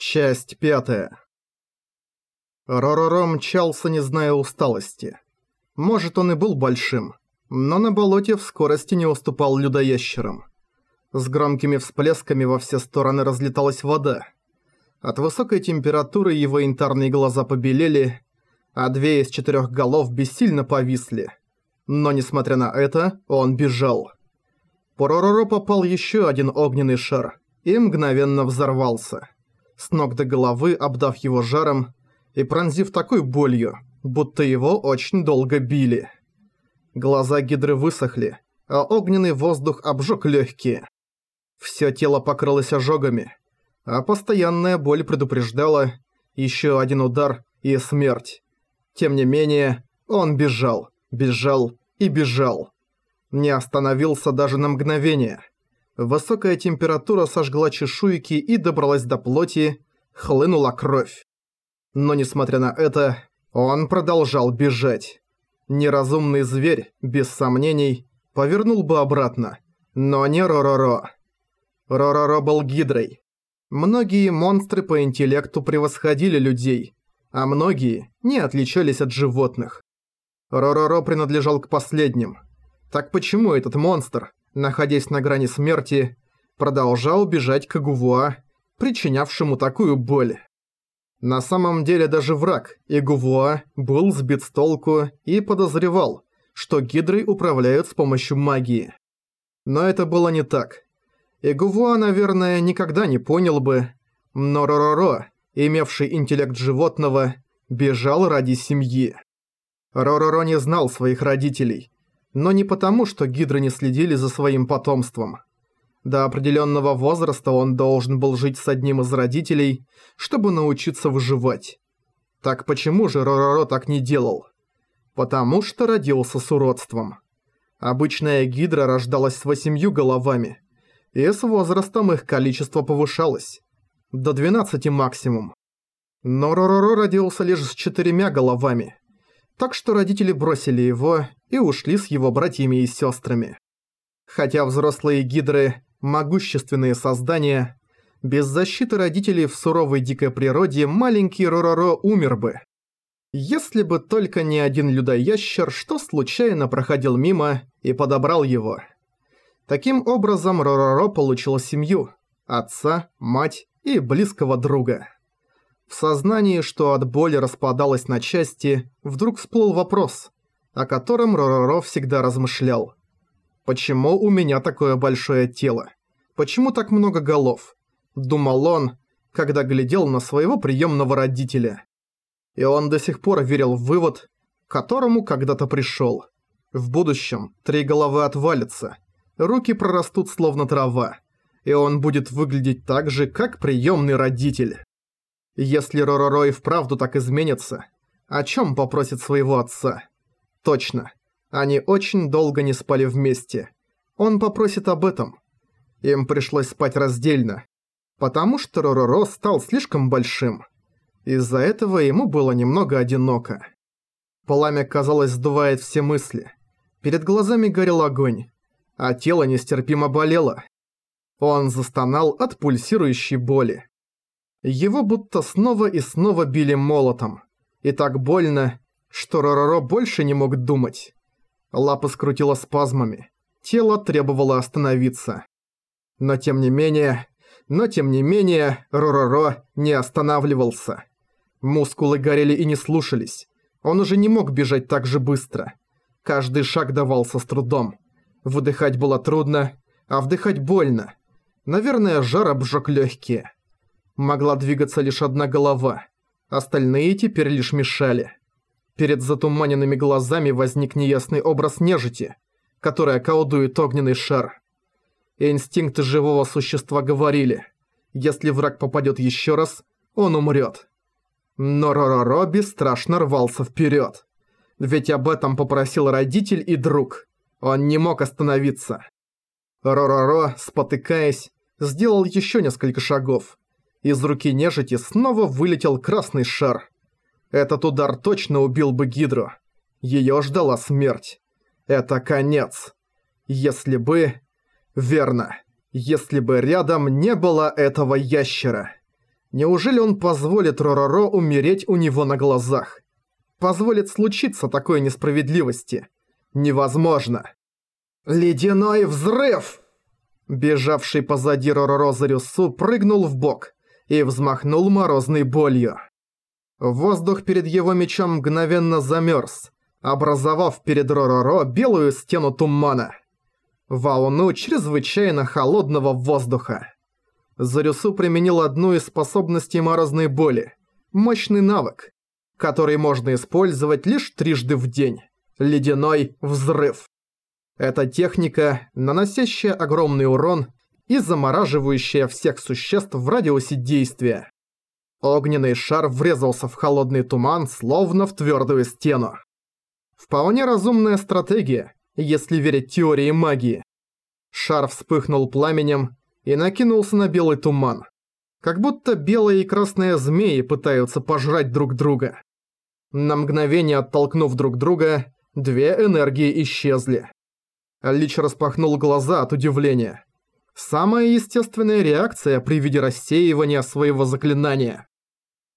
Часть пятая. Ророро мчался, не зная усталости. Может, он и был большим, но на болоте в скорости не уступал людоящерам. С громкими всплесками во все стороны разлеталась вода. От высокой температуры его янтарные глаза побелели, а две из четырех голов бессильно повисли. Но, несмотря на это, он бежал. По Ророро попал еще один огненный шар и мгновенно взорвался с ног до головы обдав его жаром и пронзив такой болью, будто его очень долго били. Глаза гидры высохли, а огненный воздух обжег легкие. Все тело покрылось ожогами, а постоянная боль предупреждала еще один удар и смерть. Тем не менее, он бежал, бежал и бежал. Не остановился даже на мгновение – Высокая температура сожгла чешуйки и добралась до плоти, хлынула кровь. Но несмотря на это, он продолжал бежать. Неразумный зверь, без сомнений, повернул бы обратно. Но не Ророро. Ророро был гидрой. Многие монстры по интеллекту превосходили людей, а многие не отличались от животных. Ророро принадлежал к последним. Так почему этот монстр, находясь на грани смерти, продолжал бежать к Гувуа, причинявшему такую боль. На самом деле даже враг, Игувуа, был сбит с толку и подозревал, что гидрой управляют с помощью магии. Но это было не так. Игувуа, наверное, никогда не понял бы, но Ророро, имевший интеллект животного, бежал ради семьи. Ророро не знал своих родителей, но не потому, что гидры не следили за своим потомством. До определенного возраста он должен был жить с одним из родителей, чтобы научиться выживать. Так почему же Ророро так не делал? Потому что родился с уродством. Обычная гидра рождалась с восемью головами, и с возрастом их количество повышалось. До 12 максимум. Но Ророро родился лишь с четырьмя головами. Так что родители бросили его и ушли с его братьями и сестрами. Хотя взрослые гидры – могущественные создания, без защиты родителей в суровой дикой природе маленький Ророро умер бы. Если бы только не один людоящер, что случайно проходил мимо и подобрал его. Таким образом Ророро получил семью – отца, мать и близкого друга. В сознании, что от боли распадалось на части, вдруг всплыл вопрос, о котором Ророро всегда размышлял. «Почему у меня такое большое тело? Почему так много голов?» Думал он, когда глядел на своего приемного родителя. И он до сих пор верил в вывод, к которому когда-то пришел. В будущем три головы отвалятся, руки прорастут словно трава, и он будет выглядеть так же, как приемный родитель. Если Ророро и вправду так изменится, о чем попросит своего отца? Точно. Они очень долго не спали вместе. Он попросит об этом. Им пришлось спать раздельно. Потому что Ророро стал слишком большим. Из-за этого ему было немного одиноко. Пламя, казалось, сдувает все мысли. Перед глазами горел огонь, а тело нестерпимо болело. Он застонал от пульсирующей боли. Его будто снова и снова били молотом. И так больно, что Ророро больше не мог думать. Лапы скрутило спазмами. Тело требовало остановиться. Но тем не менее... Но тем не менее, Ророро не останавливался. Мускулы горели и не слушались. Он уже не мог бежать так же быстро. Каждый шаг давался с трудом. Выдыхать было трудно, а вдыхать больно. Наверное, жар обжег легкие. Могла двигаться лишь одна голова. Остальные теперь лишь мешали. Перед затуманенными глазами возник неясный образ нежити, которая колдует огненный шар. Инстинкты живого существа говорили, если враг попадет еще раз, он умрет. Но Ророро бесстрашно рвался вперед. Ведь об этом попросил родитель и друг. Он не мог остановиться. Ророро, спотыкаясь, сделал еще несколько шагов. Из руки нежити снова вылетел красный шар. Этот удар точно убил бы Гидру. Её ждала смерть. Это конец. Если бы... Верно. Если бы рядом не было этого ящера. Неужели он позволит Ророро умереть у него на глазах? Позволит случиться такой несправедливости? Невозможно. «Ледяной взрыв!» Бежавший позади Ророро Зарюсу прыгнул в бок и взмахнул морозной болью. Воздух перед его мечом мгновенно замерз, образовав перед Ророро белую стену тумана. Волну чрезвычайно холодного воздуха. Зарюсу применил одну из способностей морозной боли – мощный навык, который можно использовать лишь трижды в день – ледяной взрыв. Эта техника, наносящая огромный урон и замораживающая всех существ в радиусе действия. Огненный шар врезался в холодный туман, словно в твердую стену. Вполне разумная стратегия, если верить теории магии. Шар вспыхнул пламенем и накинулся на белый туман. Как будто белые и красные змеи пытаются пожрать друг друга. На мгновение оттолкнув друг друга, две энергии исчезли. Лич распахнул глаза от удивления. Самая естественная реакция при виде рассеивания своего заклинания.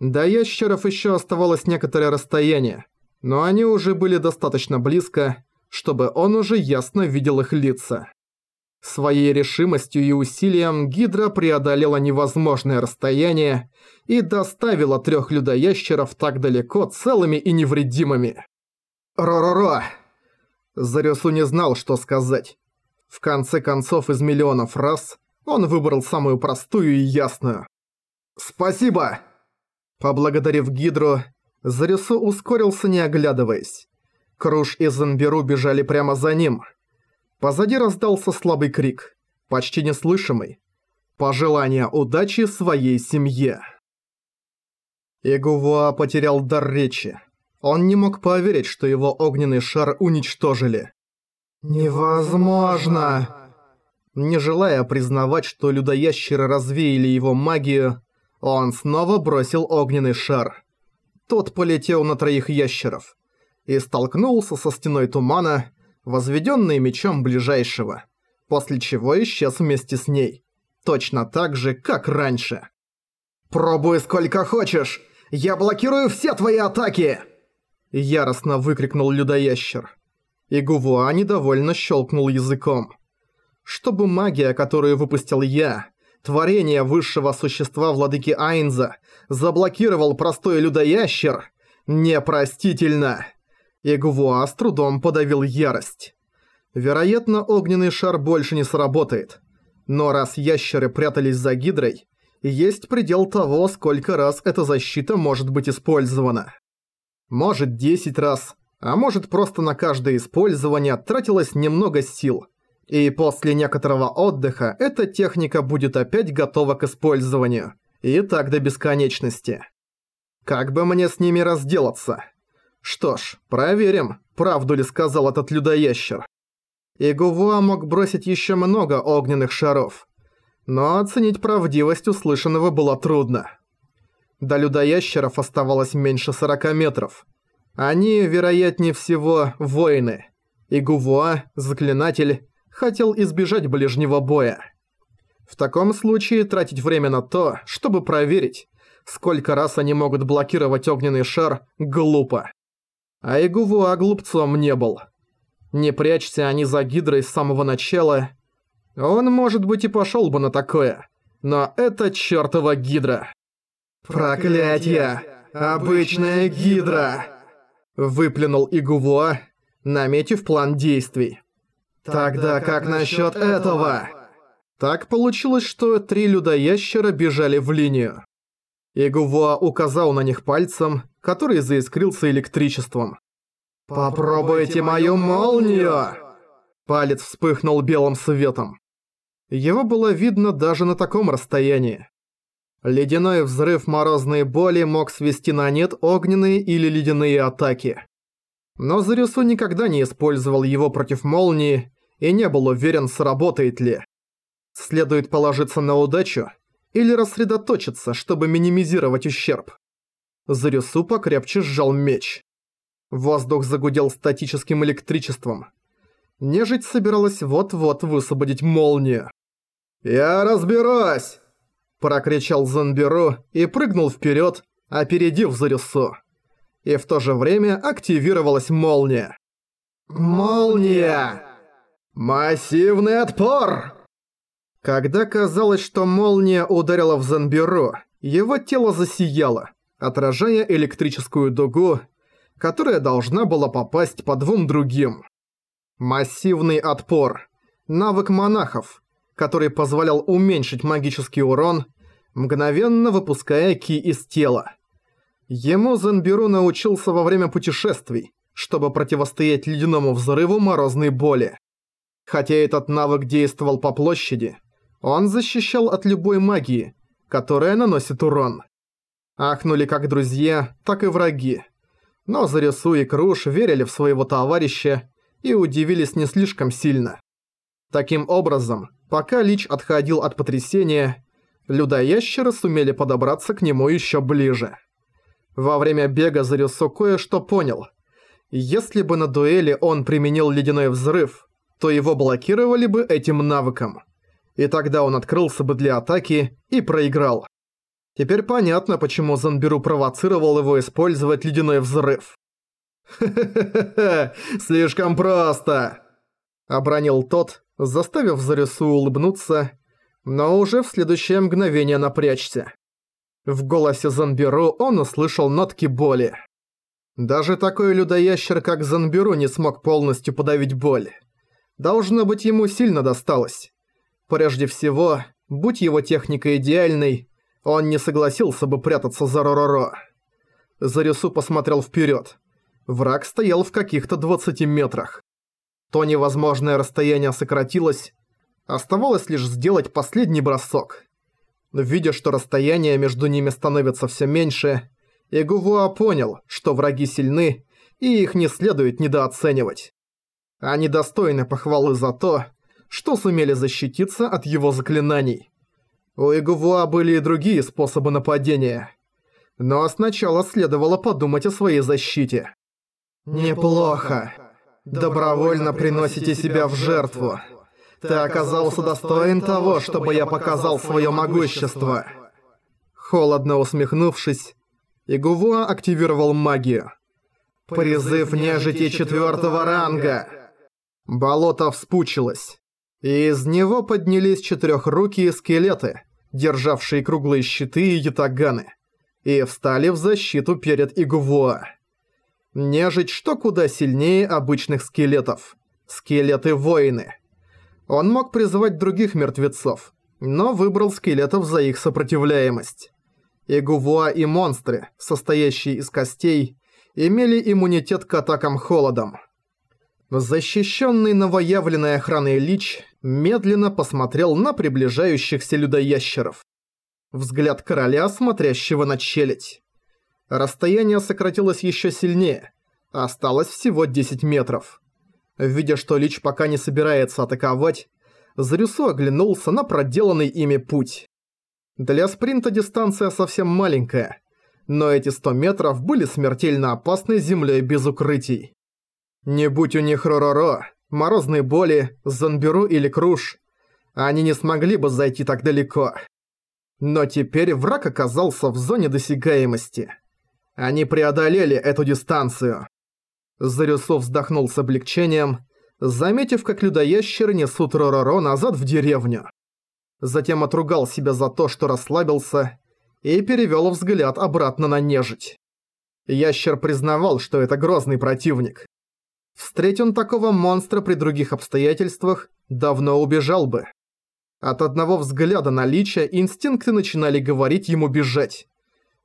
До ящеров еще оставалось некоторое расстояние, но они уже были достаточно близко, чтобы он уже ясно видел их лица. Своей решимостью и усилием Гидра преодолела невозможное расстояние и доставила трех людоящеров так далеко целыми и невредимыми. «Ро-ро-ро!» Зарюсу не знал, что сказать. В конце концов, из миллионов раз он выбрал самую простую и ясную. «Спасибо!» Поблагодарив Гидру, Зарюсу ускорился, не оглядываясь. Круш и Занберу бежали прямо за ним – Позади раздался слабый крик, почти неслышимый. Пожелание удачи своей семье. Игувуа потерял дар речи. Он не мог поверить, что его огненный шар уничтожили. «Невозможно!» Не желая признавать, что людоящеры развеяли его магию, он снова бросил огненный шар. Тот полетел на троих ящеров и столкнулся со стеной тумана, возведенный мечом ближайшего, после чего исчез вместе с ней. Точно так же, как раньше. «Пробуй сколько хочешь! Я блокирую все твои атаки!» Яростно выкрикнул людоящер. И Гувуа недовольно щелкнул языком. Чтобы магия, которую выпустил я, творение высшего существа владыки Айнза, заблокировал простой людоящер, непростительно. Игвуа с трудом подавил ярость. Вероятно, огненный шар больше не сработает. Но раз ящеры прятались за гидрой, есть предел того, сколько раз эта защита может быть использована. Может 10 раз, а может просто на каждое использование тратилось немного сил. И после некоторого отдыха эта техника будет опять готова к использованию. И так до бесконечности. Как бы мне с ними разделаться? Что ж, проверим, правду ли сказал этот людоящер. И Гувуа мог бросить еще много огненных шаров. Но оценить правдивость услышанного было трудно. До людоящеров оставалось меньше 40 метров. Они, вероятнее всего, воины. И Гувуа, заклинатель, хотел избежать ближнего боя. В таком случае тратить время на то, чтобы проверить, сколько раз они могут блокировать огненный шар, глупо. А Игувуа глупцом не был. Не прячься они за Гидрой с самого начала. Он, может быть, и пошел бы на такое. Но это чертова Гидра. «Проклятье! Обычная Гидра!» Выплюнул Игувуа, наметив план действий. «Тогда как насчет этого?» Так получилось, что три людоящера бежали в линию. Игувуа указал на них пальцем, который заискрился электричеством. «Попробуйте мою молнию!» Палец вспыхнул белым светом. Его было видно даже на таком расстоянии. Ледяной взрыв морозной боли мог свести на нет огненные или ледяные атаки. Но Зарюсу никогда не использовал его против молнии и не был уверен, сработает ли. Следует положиться на удачу или рассредоточиться, чтобы минимизировать ущерб. Зарюсу покрепче сжал меч. Воздух загудел статическим электричеством. Нежить собиралась вот-вот высвободить молнию. «Я разберусь!» Прокричал Занберу и прыгнул вперед, опередив Зарюсу. И в то же время активировалась молния. Молния! Массивный отпор! Когда казалось, что молния ударила в Занберу, его тело засияло, отражая электрическую дугу, которая должна была попасть по двум другим. Массивный отпор. Навык монахов, который позволял уменьшить магический урон, мгновенно выпуская ки из тела. Ему Зенберу научился во время путешествий, чтобы противостоять ледяному взрыву морозной боли. Хотя этот навык действовал по площади, он защищал от любой магии, которая наносит урон. Ахнули как друзья, так и враги. Но Зарису и Круш верили в своего товарища и удивились не слишком сильно. Таким образом, пока Лич отходил от потрясения, людоящеры сумели подобраться к нему еще ближе. Во время бега Зарису кое-что понял. Если бы на дуэли он применил ледяной взрыв, то его блокировали бы этим навыком. И тогда он открылся бы для атаки и проиграл. Теперь понятно, почему Занберу провоцировал его использовать ледяной взрыв. «Хе-хе-хе, слишком просто!» Обронил тот, заставив Зарису улыбнуться, но уже в следующее мгновение напрячься. В голосе Занберу он услышал нотки боли. Даже такой людоящер, как Занберу, не смог полностью подавить боль. Должно быть, ему сильно досталось. Прежде всего, будь его техника идеальной, он не согласился бы прятаться за Ророро. Зарису посмотрел вперед. Враг стоял в каких-то 20 метрах. То невозможное расстояние сократилось, оставалось лишь сделать последний бросок. Видя, что расстояние между ними становится все меньше, Игувуа понял, что враги сильны, и их не следует недооценивать. Они достойны похвалы за то, что сумели защититься от его заклинаний. У Игувуа были и другие способы нападения. Но сначала следовало подумать о своей защите. «Неплохо. Добровольно приносите себя в жертву. Ты оказался достоин того, чтобы я показал свое могущество». Холодно усмехнувшись, Игувуа активировал магию. «Призыв нежити четвертого ранга!» Болото вспучилось, и из него поднялись четырехрукие скелеты, державшие круглые щиты и ятаганы, и встали в защиту перед Игувуа. Нежить что куда сильнее обычных скелетов. Скелеты-воины. Он мог призывать других мертвецов, но выбрал скелетов за их сопротивляемость. Игувуа и монстры, состоящие из костей, имели иммунитет к атакам холодом. Защищенный новоявленной охраной Лич медленно посмотрел на приближающихся людоящеров. Взгляд короля, смотрящего на челядь. Расстояние сократилось еще сильнее. Осталось всего 10 метров. Видя, что Лич пока не собирается атаковать, Зарюсу оглянулся на проделанный ими путь. Для спринта дистанция совсем маленькая, но эти 100 метров были смертельно опасной землей без укрытий. Не будь у них Ророро, Морозной Боли, Зонберу или Круш, они не смогли бы зайти так далеко. Но теперь враг оказался в зоне досягаемости. Они преодолели эту дистанцию. Зарюсов вздохнул с облегчением, заметив, как людоящеры несут Ророро назад в деревню. Затем отругал себя за то, что расслабился, и перевёл взгляд обратно на нежить. Ящер признавал, что это грозный противник. Встреть он такого монстра при других обстоятельствах, давно убежал бы. От одного взгляда на Лича инстинкты начинали говорить ему бежать.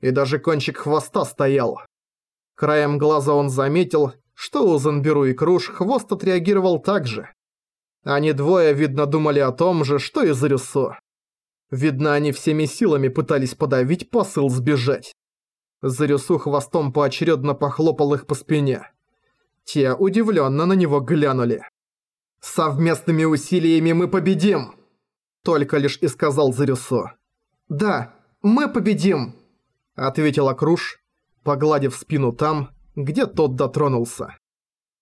И даже кончик хвоста стоял. Краем глаза он заметил, что у Занберу и Круш хвост отреагировал так же. Они двое, видно, думали о том же, что и Зарюсо. Видно, они всеми силами пытались подавить посыл сбежать. Зарюсу хвостом поочередно похлопал их по спине. Те удивленно на него глянули. «Совместными усилиями мы победим!» Только лишь и сказал Зарюсо. «Да, мы победим!» Ответила Круш, погладив спину там, где тот дотронулся.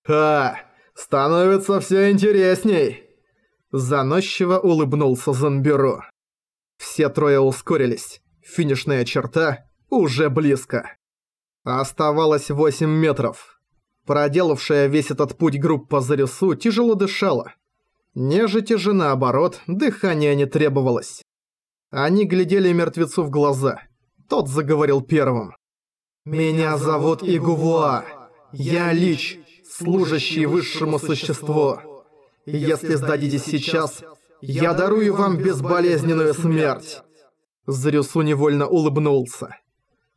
«Ха! Становится все интересней!» Заносчиво улыбнулся Занберу. Все трое ускорились. Финишная черта уже близко. Оставалось 8 метров. Проделавшая весь этот путь группа Зарюсу тяжело дышала. Нежити же наоборот, дыхания не требовалось. Они глядели мертвецу в глаза. Тот заговорил первым. «Меня зовут Игувуа. Я Лич, служащий высшему существу. Если сдадитесь сейчас, я дарую вам безболезненную смерть». Зарюсу невольно улыбнулся.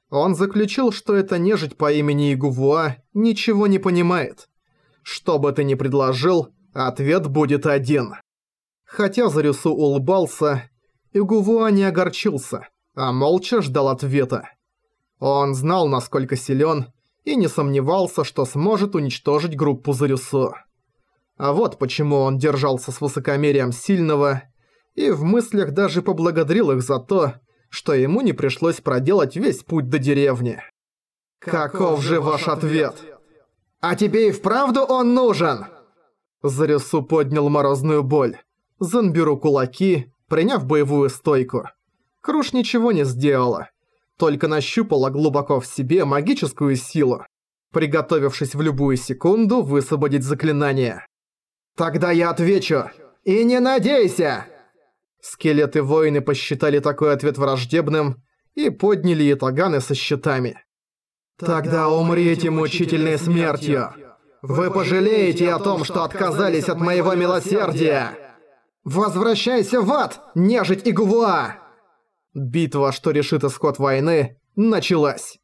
Он заключил, что эта нежить по имени Игувуа ничего не понимает. Что бы ты ни предложил, ответ будет один. Хотя Зарюсу улыбался, Игувуа не огорчился, а молча ждал ответа. Он знал, насколько силен, и не сомневался, что сможет уничтожить группу Зарюсу. А вот почему он держался с высокомерием сильного и в мыслях даже поблагодарил их за то, что ему не пришлось проделать весь путь до деревни. «Каков же ваш ответ?» «А тебе и вправду он нужен?» Зарису поднял морозную боль. Занберу кулаки, приняв боевую стойку. Круш ничего не сделала. Только нащупала глубоко в себе магическую силу, приготовившись в любую секунду высвободить заклинание. «Тогда я отвечу. И не надейся!» Скелеты-воины посчитали такой ответ враждебным и подняли ятаганы со щитами. «Тогда умрите мучительной смертью! Вы пожалеете о том, что отказались от моего милосердия! Возвращайся в ад, нежить и гувуа!» Битва, что решит исход войны, началась.